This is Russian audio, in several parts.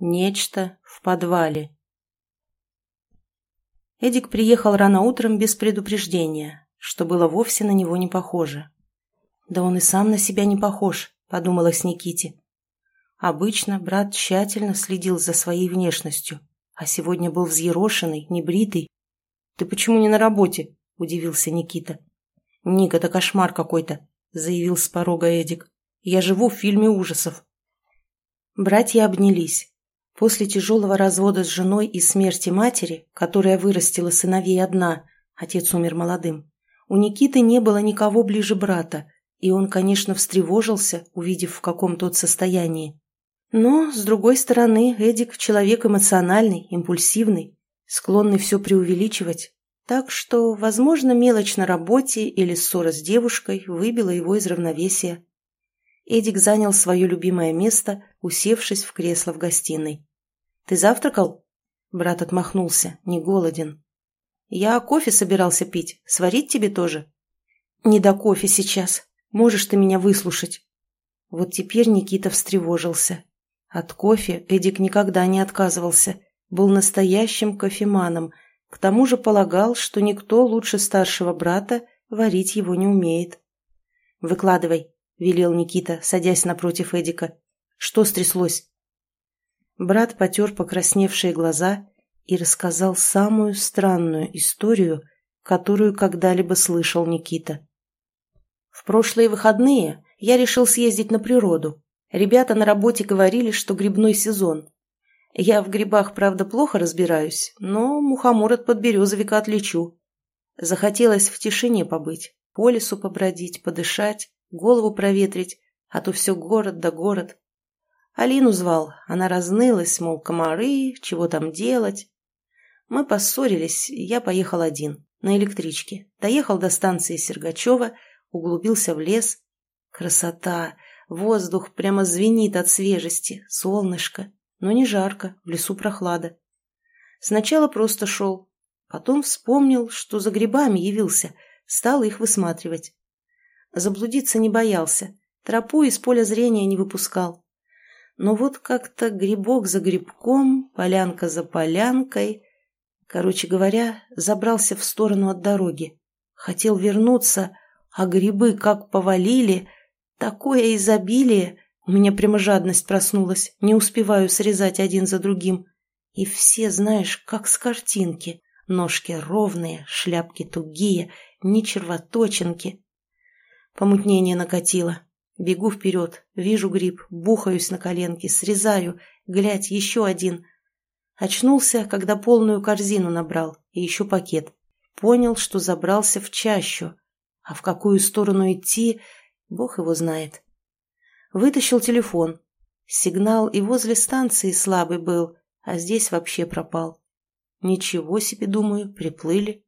Нечто в подвале. Эдик приехал рано утром без предупреждения, что было вовсе на него не похоже. «Да он и сам на себя не похож», — подумалось Никите. Обычно брат тщательно следил за своей внешностью, а сегодня был взъерошенный, небритый. «Ты почему не на работе?» – удивился Никита. «Ник, это кошмар какой-то», – заявил с порога Эдик. «Я живу в фильме ужасов». Братья обнялись. После тяжелого развода с женой и смерти матери, которая вырастила сыновей одна, отец умер молодым, у Никиты не было никого ближе брата, и он, конечно, встревожился, увидев, в каком тот состоянии. Но, с другой стороны, Эдик – человек эмоциональный, импульсивный, склонный все преувеличивать. Так что, возможно, мелочь на работе или ссора с девушкой выбила его из равновесия. Эдик занял свое любимое место, усевшись в кресло в гостиной. «Ты завтракал?» Брат отмахнулся, не голоден. «Я кофе собирался пить. Сварить тебе тоже?» «Не до кофе сейчас. Можешь ты меня выслушать?» Вот теперь Никита встревожился. От кофе Эдик никогда не отказывался, был настоящим кофеманом, к тому же полагал, что никто лучше старшего брата варить его не умеет. «Выкладывай», — велел Никита, садясь напротив Эдика. «Что стряслось?» Брат потер покрасневшие глаза и рассказал самую странную историю, которую когда-либо слышал Никита. «В прошлые выходные я решил съездить на природу, Ребята на работе говорили, что грибной сезон. Я в грибах, правда, плохо разбираюсь, но мухомор от подберезовика отличу. Захотелось в тишине побыть, по лесу побродить, подышать, голову проветрить, а то все город да город. Алину звал, она разнылась, мол, комары, чего там делать. Мы поссорились, я поехал один, на электричке. Доехал до станции Сергачева, углубился в лес. Красота! Воздух прямо звенит от свежести, солнышко, но не жарко, в лесу прохлада. Сначала просто шел, потом вспомнил, что за грибами явился, стал их высматривать. Заблудиться не боялся, тропу из поля зрения не выпускал. Но вот как-то грибок за грибком, полянка за полянкой... Короче говоря, забрался в сторону от дороги. Хотел вернуться, а грибы как повалили, Такое изобилие! У меня прямо жадность проснулась, не успеваю срезать один за другим. И все, знаешь, как с картинки. Ножки ровные, шляпки тугие, ни червоточинки. Помутнение накатило. Бегу вперед, вижу гриб, бухаюсь на коленки, срезаю, глядь, еще один. Очнулся, когда полную корзину набрал, и еще пакет. Понял, что забрался в чащу. А в какую сторону идти, Бог его знает. Вытащил телефон. Сигнал и возле станции слабый был, а здесь вообще пропал. Ничего себе, думаю, приплыли.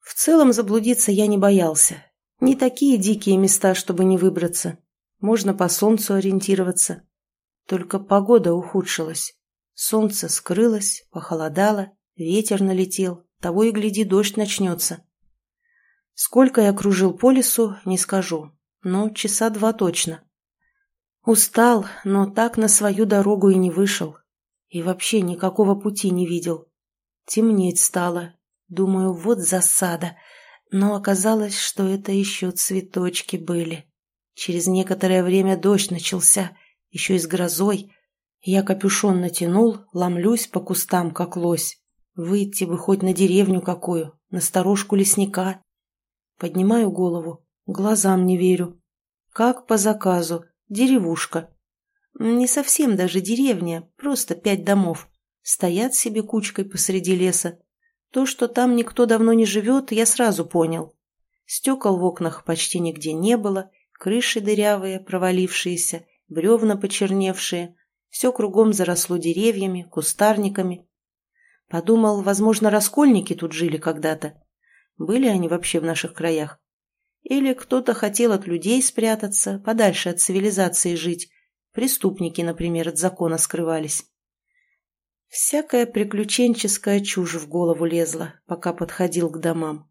В целом заблудиться я не боялся. Не такие дикие места, чтобы не выбраться. Можно по солнцу ориентироваться. Только погода ухудшилась. Солнце скрылось, похолодало, ветер налетел, того и гляди, дождь начнется. Сколько я кружил по лесу, не скажу но часа два точно. Устал, но так на свою дорогу и не вышел. И вообще никакого пути не видел. Темнеть стало. Думаю, вот засада. Но оказалось, что это еще цветочки были. Через некоторое время дождь начался, еще и с грозой. Я капюшон натянул, ломлюсь по кустам, как лось. Выйти бы хоть на деревню какую, на сторожку лесника. Поднимаю голову. Глазам не верю. Как по заказу. Деревушка. Не совсем даже деревня, просто пять домов. Стоят себе кучкой посреди леса. То, что там никто давно не живет, я сразу понял. Стекол в окнах почти нигде не было, крыши дырявые, провалившиеся, бревна почерневшие. Все кругом заросло деревьями, кустарниками. Подумал, возможно, раскольники тут жили когда-то. Были они вообще в наших краях? Или кто-то хотел от людей спрятаться, подальше от цивилизации жить. Преступники, например, от закона скрывались. Всякая приключенческая чушь в голову лезла, пока подходил к домам.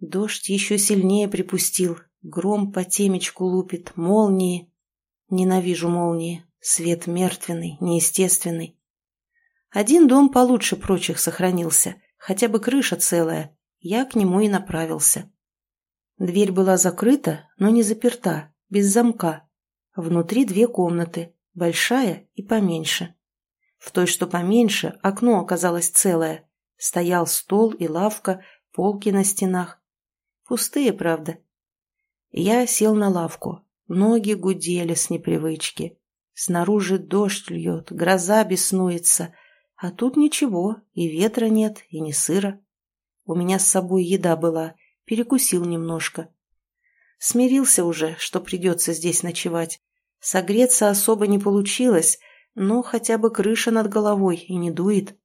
Дождь еще сильнее припустил, гром по темечку лупит, молнии. Ненавижу молнии, Свет мертвенный, неестественный. Один дом получше прочих сохранился, хотя бы крыша целая. Я к нему и направился. Дверь была закрыта, но не заперта, без замка. Внутри две комнаты, большая и поменьше. В той, что поменьше, окно оказалось целое. Стоял стол и лавка, полки на стенах. Пустые, правда. Я сел на лавку. Ноги гудели с непривычки. Снаружи дождь льет, гроза беснуется. А тут ничего, и ветра нет, и не сыро. У меня с собой еда была, перекусил немножко. Смирился уже, что придется здесь ночевать. Согреться особо не получилось, но хотя бы крыша над головой и не дует.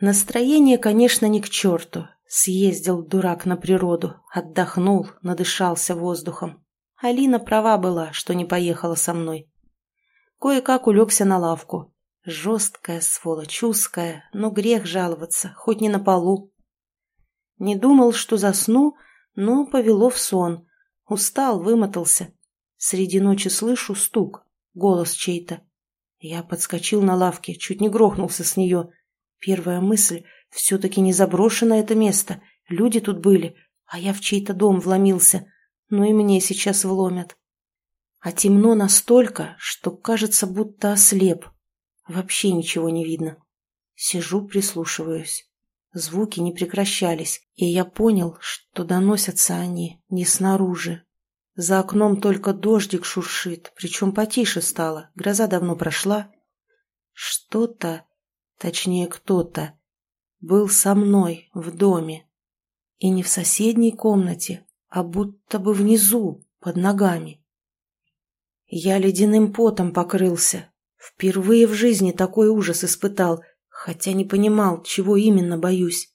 Настроение, конечно, не к черту. Съездил дурак на природу, отдохнул, надышался воздухом. Алина права была, что не поехала со мной. Кое-как улегся на лавку. Жесткая сволочь, узкая, но грех жаловаться, хоть не на полу. Не думал, что засну, но повело в сон. Устал, вымотался. Среди ночи слышу стук, голос чей-то. Я подскочил на лавке, чуть не грохнулся с нее. Первая мысль — все-таки не заброшено это место. Люди тут были, а я в чей-то дом вломился. Ну и мне сейчас вломят. А темно настолько, что кажется, будто ослеп. Вообще ничего не видно. Сижу, прислушиваюсь. Звуки не прекращались, и я понял, что доносятся они не снаружи, за окном только дождик шуршит, причем потише стало, гроза давно прошла. Что-то, точнее кто-то, был со мной в доме. И не в соседней комнате, а будто бы внизу, под ногами. Я ледяным потом покрылся. Впервые в жизни такой ужас испытал, хотя не понимал, чего именно боюсь.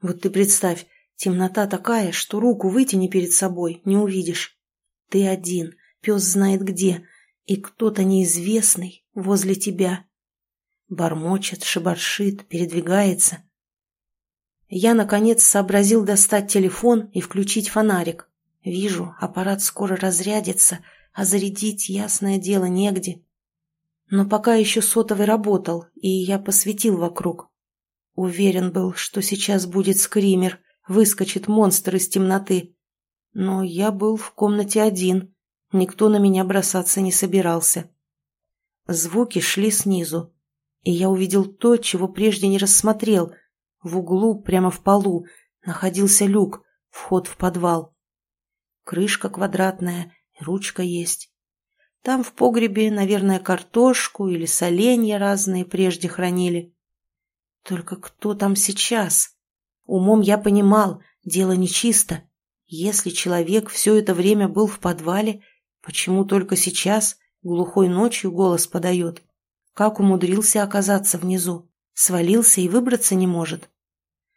Вот ты представь, темнота такая, что руку вытяни перед собой, не увидишь. Ты один, пес знает где, и кто-то неизвестный возле тебя. Бормочет, шебаршит, передвигается. Я, наконец, сообразил достать телефон и включить фонарик. Вижу, аппарат скоро разрядится, а зарядить, ясное дело, негде. Но пока еще сотовый работал, и я посветил вокруг. Уверен был, что сейчас будет скример, выскочит монстр из темноты. Но я был в комнате один, никто на меня бросаться не собирался. Звуки шли снизу, и я увидел то, чего прежде не рассмотрел. В углу, прямо в полу, находился люк, вход в подвал. Крышка квадратная, ручка есть. Там в погребе, наверное, картошку или соленья разные прежде хранили. Только кто там сейчас? Умом я понимал, дело нечисто. Если человек все это время был в подвале, почему только сейчас, глухой ночью, голос подает? Как умудрился оказаться внизу? Свалился и выбраться не может?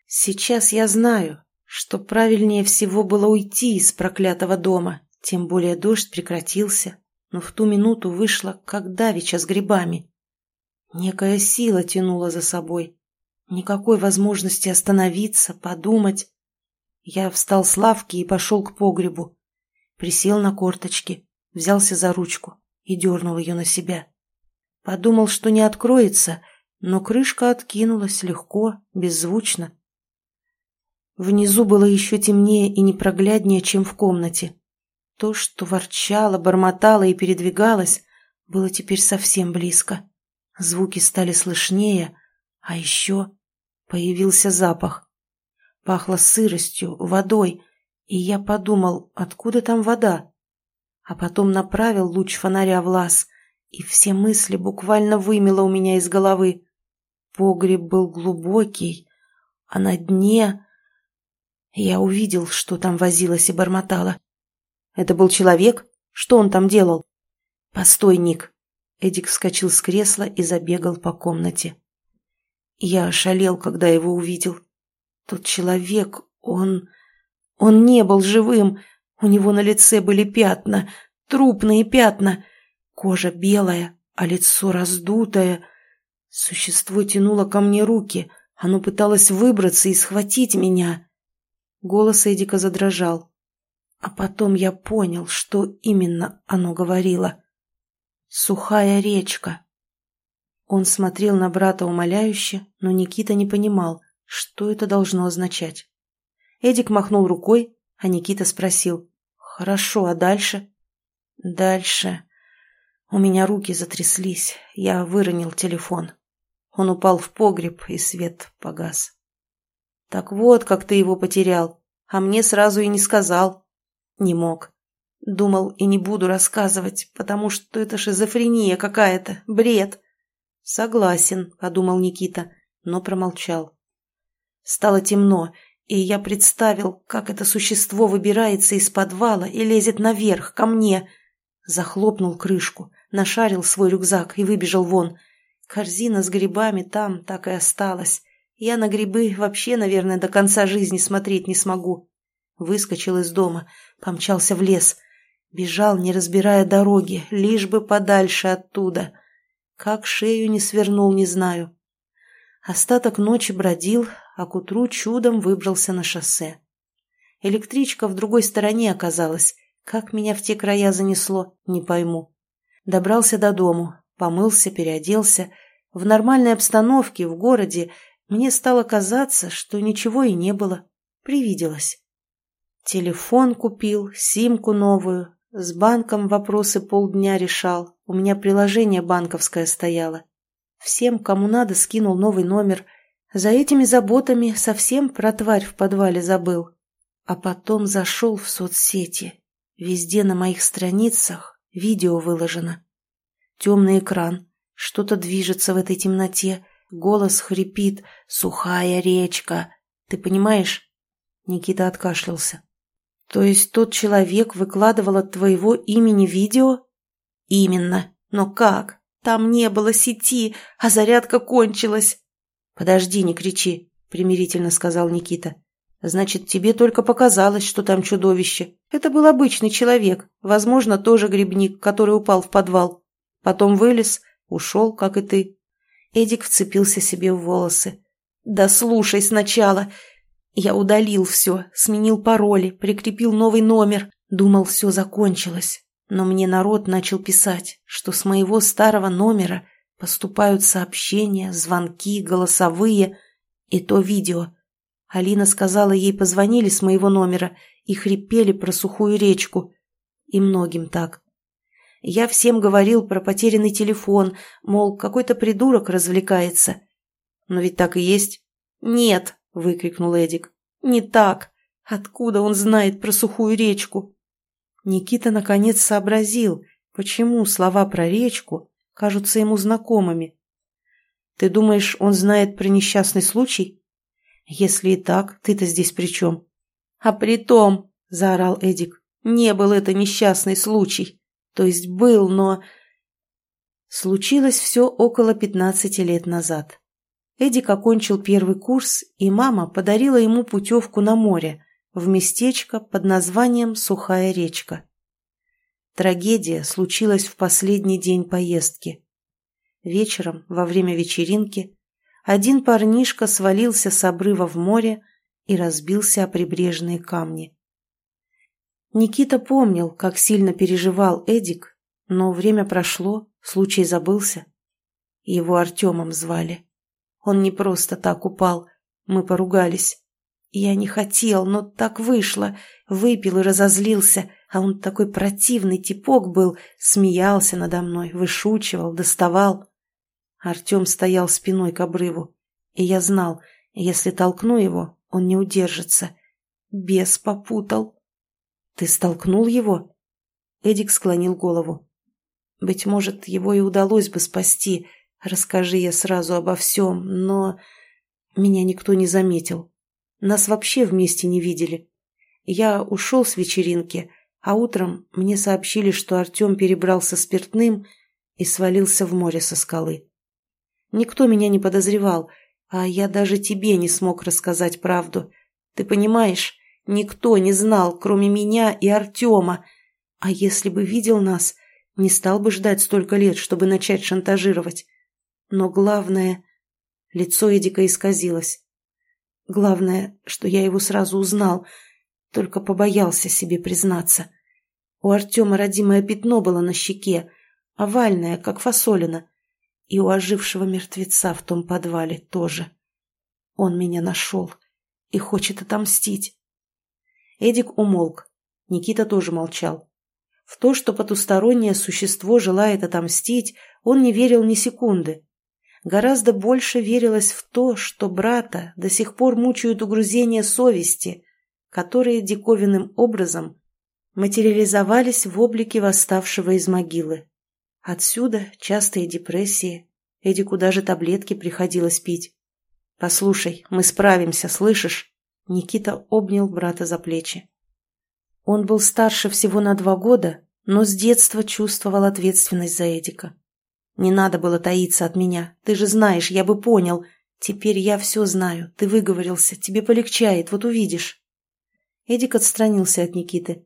Сейчас я знаю, что правильнее всего было уйти из проклятого дома, тем более дождь прекратился, но в ту минуту вышла, как давеча с грибами. Некая сила тянула за собой. Никакой возможности остановиться, подумать. Я встал с лавки и пошел к погребу. Присел на корточки, взялся за ручку и дернул ее на себя. Подумал, что не откроется, но крышка откинулась легко, беззвучно. Внизу было еще темнее и непрогляднее, чем в комнате. То, что ворчало, бормотало и передвигалось, было теперь совсем близко. Звуки стали слышнее, а еще появился запах. Пахло сыростью, водой, и я подумал, откуда там вода? А потом направил луч фонаря в лаз, и все мысли буквально вымело у меня из головы. Погреб был глубокий, а на дне... Я увидел, что там возилось и бормотало. Это был человек? Что он там делал? Постой, Ник. Эдик вскочил с кресла и забегал по комнате. Я ошалел, когда его увидел. Тот человек, он... Он не был живым. У него на лице были пятна, трупные пятна. Кожа белая, а лицо раздутое. Существо тянуло ко мне руки. Оно пыталось выбраться и схватить меня. Голос Эдика задрожал. А потом я понял, что именно оно говорило. Сухая речка. Он смотрел на брата умоляюще, но Никита не понимал, что это должно означать. Эдик махнул рукой, а Никита спросил. «Хорошо, а дальше?» «Дальше...» У меня руки затряслись, я выронил телефон. Он упал в погреб, и свет погас. «Так вот, как ты его потерял, а мне сразу и не сказал». «Не мог. Думал, и не буду рассказывать, потому что это шизофрения какая-то, бред». «Согласен», — подумал Никита, но промолчал. Стало темно, и я представил, как это существо выбирается из подвала и лезет наверх, ко мне. Захлопнул крышку, нашарил свой рюкзак и выбежал вон. Корзина с грибами там так и осталась. Я на грибы вообще, наверное, до конца жизни смотреть не смогу. Выскочил из дома, помчался в лес. Бежал, не разбирая дороги, лишь бы подальше оттуда. Как шею не свернул, не знаю. Остаток ночи бродил, а к утру чудом выбрался на шоссе. Электричка в другой стороне оказалась. Как меня в те края занесло, не пойму. Добрался до дому, помылся, переоделся. В нормальной обстановке, в городе, мне стало казаться, что ничего и не было. Привиделось. Телефон купил, симку новую. С банком вопросы полдня решал. У меня приложение банковское стояло. Всем, кому надо, скинул новый номер. За этими заботами совсем про тварь в подвале забыл. А потом зашел в соцсети. Везде на моих страницах Видео выложено. Темный экран. Что-то движется в этой темноте. Голос хрипит. «Сухая речка». Ты понимаешь?» Никита откашлялся. «То есть тот человек выкладывал от твоего имени видео?» «Именно. Но как? Там не было сети, а зарядка кончилась». «Подожди, не кричи», — примирительно сказал Никита. Значит, тебе только показалось, что там чудовище. Это был обычный человек, возможно, тоже грибник, который упал в подвал. Потом вылез, ушел, как и ты. Эдик вцепился себе в волосы. «Да слушай сначала!» Я удалил все, сменил пароли, прикрепил новый номер. Думал, все закончилось. Но мне народ начал писать, что с моего старого номера поступают сообщения, звонки, голосовые и то видео. Алина сказала, ей позвонили с моего номера и хрипели про сухую речку. И многим так. Я всем говорил про потерянный телефон, мол, какой-то придурок развлекается. Но ведь так и есть. «Нет!» — выкрикнул Эдик. «Не так! Откуда он знает про сухую речку?» Никита наконец сообразил, почему слова про речку кажутся ему знакомыми. «Ты думаешь, он знает про несчастный случай?» «Если и так, ты-то здесь при чем?» «А при том», — заорал Эдик, — «не был это несчастный случай. То есть был, но...» Случилось все около пятнадцати лет назад. Эдик окончил первый курс, и мама подарила ему путевку на море, в местечко под названием Сухая речка. Трагедия случилась в последний день поездки. Вечером, во время вечеринки, один парнишка свалился с обрыва в море и разбился о прибрежные камни. Никита помнил, как сильно переживал Эдик, но время прошло, случай забылся. Его Артемом звали. Он не просто так упал, мы поругались. Я не хотел, но так вышло. Выпил и разозлился, а он такой противный типок был, смеялся надо мной, вышучивал, доставал. Артем стоял спиной к обрыву, и я знал, если толкну его, он не удержится. Бес попутал. «Ты столкнул его?» Эдик склонил голову. «Быть может, его и удалось бы спасти, расскажи я сразу обо всем, но...» Меня никто не заметил. Нас вообще вместе не видели. Я ушел с вечеринки, а утром мне сообщили, что Артем перебрался спиртным и свалился в море со скалы. Никто меня не подозревал, а я даже тебе не смог рассказать правду. Ты понимаешь, никто не знал, кроме меня и Артема. А если бы видел нас, не стал бы ждать столько лет, чтобы начать шантажировать. Но главное... Лицо Эдика исказилось. Главное, что я его сразу узнал, только побоялся себе признаться. У Артема родимое пятно было на щеке, овальная, как фасолина. И у ожившего мертвеца в том подвале тоже. Он меня нашел и хочет отомстить. Эдик умолк. Никита тоже молчал. В то, что потустороннее существо желает отомстить, он не верил ни секунды. Гораздо больше верилось в то, что брата до сих пор мучают угрызения совести, которые диковинным образом материализовались в облике восставшего из могилы. Отсюда частые депрессии. Эдику даже таблетки приходилось пить. «Послушай, мы справимся, слышишь?» Никита обнял брата за плечи. Он был старше всего на два года, но с детства чувствовал ответственность за Эдика. «Не надо было таиться от меня. Ты же знаешь, я бы понял. Теперь я все знаю. Ты выговорился. Тебе полегчает, вот увидишь». Эдик отстранился от Никиты.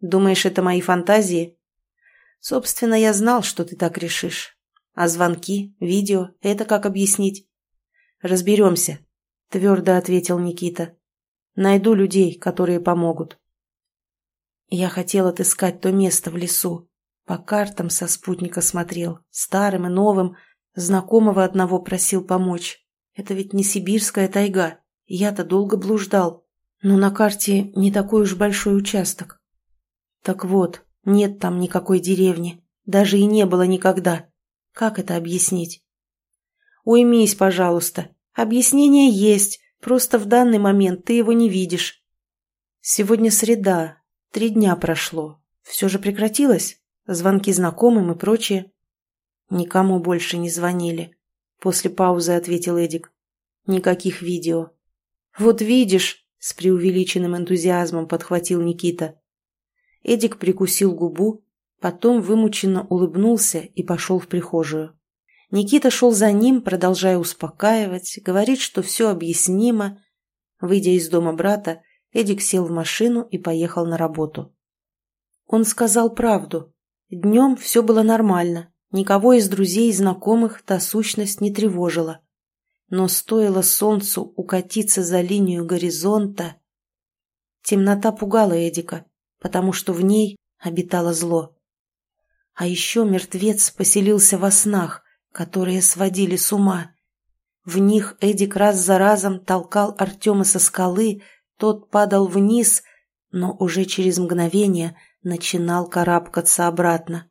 «Думаешь, это мои фантазии?» «Собственно, я знал, что ты так решишь. А звонки, видео — это как объяснить?» «Разберемся», — твердо ответил Никита. «Найду людей, которые помогут». Я хотел отыскать то место в лесу. По картам со спутника смотрел, старым и новым. Знакомого одного просил помочь. Это ведь не сибирская тайга. Я-то долго блуждал. Но на карте не такой уж большой участок. Так вот, нет там никакой деревни. Даже и не было никогда. Как это объяснить? Уймись, пожалуйста. Объяснение есть, просто в данный момент ты его не видишь. Сегодня среда, три дня прошло. Все же прекратилось? Звонки знакомым и прочее? Никому больше не звонили. После паузы ответил Эдик. Никаких видео. Вот видишь, с преувеличенным энтузиазмом подхватил Никита. Эдик прикусил губу, потом вымученно улыбнулся и пошел в прихожую. Никита шел за ним, продолжая успокаивать, говорить, что все объяснимо. Выйдя из дома брата, Эдик сел в машину и поехал на работу. Он сказал правду. Днем все было нормально, никого из друзей и знакомых та сущность не тревожила. Но стоило солнцу укатиться за линию горизонта... Темнота пугала Эдика, потому что в ней обитало зло. А еще мертвец поселился во снах, которые сводили с ума. В них Эдик раз за разом толкал Артема со скалы, тот падал вниз, но уже через мгновение начинал карабкаться обратно.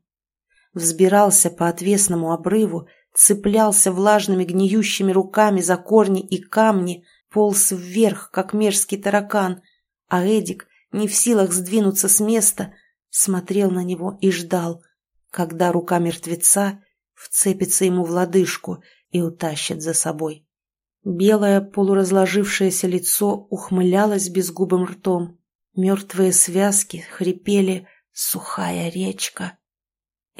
Взбирался по отвесному обрыву, цеплялся влажными гниющими руками за корни и камни, полз вверх, как мерзкий таракан, а Эдик, не в силах сдвинуться с места, смотрел на него и ждал, когда рука мертвеца вцепится ему в лодыжку и утащит за собой. Белое полуразложившееся лицо ухмылялось безгубым ртом. Мертвые связки хрипели «Сухая речка».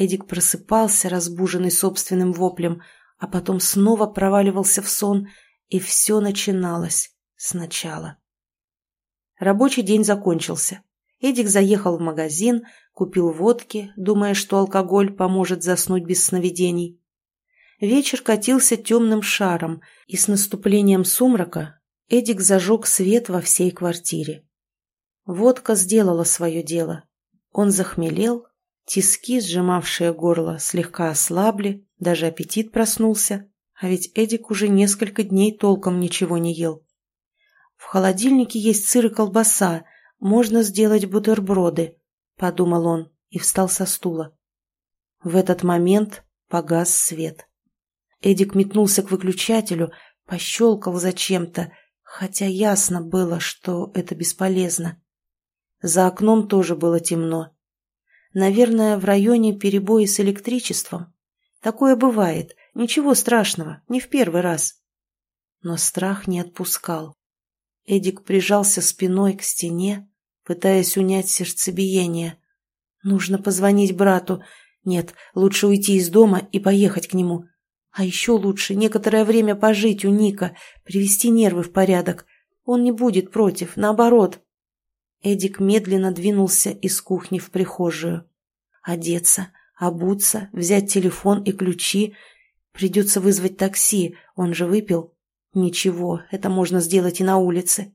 Эдик просыпался, разбуженный собственным воплем, а потом снова проваливался в сон, и все начиналось сначала. Рабочий день закончился. Эдик заехал в магазин, купил водки, думая, что алкоголь поможет заснуть без сновидений. Вечер катился темным шаром, и с наступлением сумрака Эдик зажег свет во всей квартире. Водка сделала свое дело. Он захмелел, Тиски, сжимавшие горло, слегка ослабли, даже аппетит проснулся, а ведь Эдик уже несколько дней толком ничего не ел. В холодильнике есть сыр и колбаса, можно сделать бутерброды, подумал он и встал со стула. В этот момент погас свет. Эдик метнулся к выключателю, пощелкал зачем-то, хотя ясно было, что это бесполезно. За окном тоже было темно. Наверное, в районе перебои с электричеством. Такое бывает. Ничего страшного, не в первый раз. Но страх не отпускал. Эдик прижался спиной к стене, пытаясь унять сердцебиение. Нужно позвонить брату. Нет, лучше уйти из дома и поехать к нему. А еще лучше некоторое время пожить у Ника, привести нервы в порядок. Он не будет против, наоборот. Эдик медленно двинулся из кухни в прихожую. Одеться, обуться, взять телефон и ключи. Придется вызвать такси, он же выпил. Ничего, это можно сделать и на улице.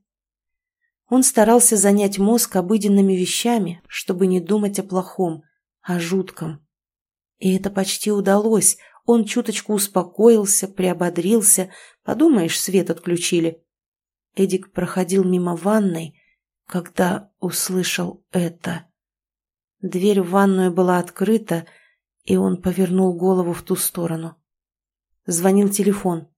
Он старался занять мозг обыденными вещами, чтобы не думать о плохом, о жутком. И это почти удалось. Он чуточку успокоился, приободрился. Подумаешь, свет отключили. Эдик проходил мимо ванной, когда услышал это. Дверь в ванную была открыта, и он повернул голову в ту сторону. Звонил телефон.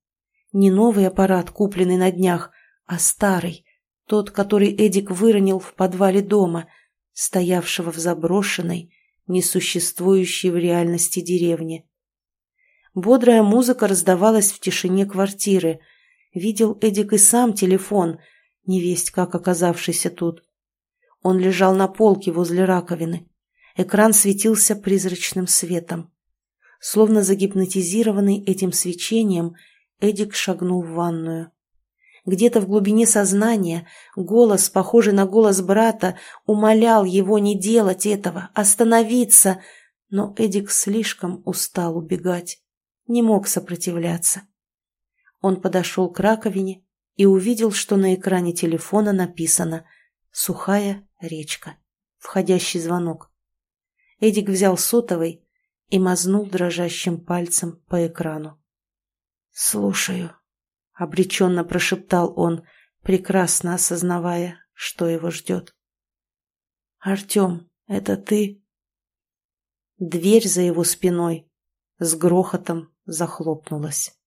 Не новый аппарат, купленный на днях, а старый, тот, который Эдик выронил в подвале дома, стоявшего в заброшенной, несуществующей в реальности деревне. Бодрая музыка раздавалась в тишине квартиры. Видел Эдик и сам телефон, невесть как оказавшийся тут. Он лежал на полке возле раковины. Экран светился призрачным светом. Словно загипнотизированный этим свечением, Эдик шагнул в ванную. Где-то в глубине сознания голос, похожий на голос брата, умолял его не делать этого, остановиться, но Эдик слишком устал убегать, не мог сопротивляться. Он подошел к раковине и увидел, что на экране телефона написано «Сухая речка», входящий звонок. Эдик взял сотовый и мазнул дрожащим пальцем по экрану. «Слушаю», — обреченно прошептал он, прекрасно осознавая, что его ждет. «Артем, это ты?» Дверь за его спиной с грохотом захлопнулась.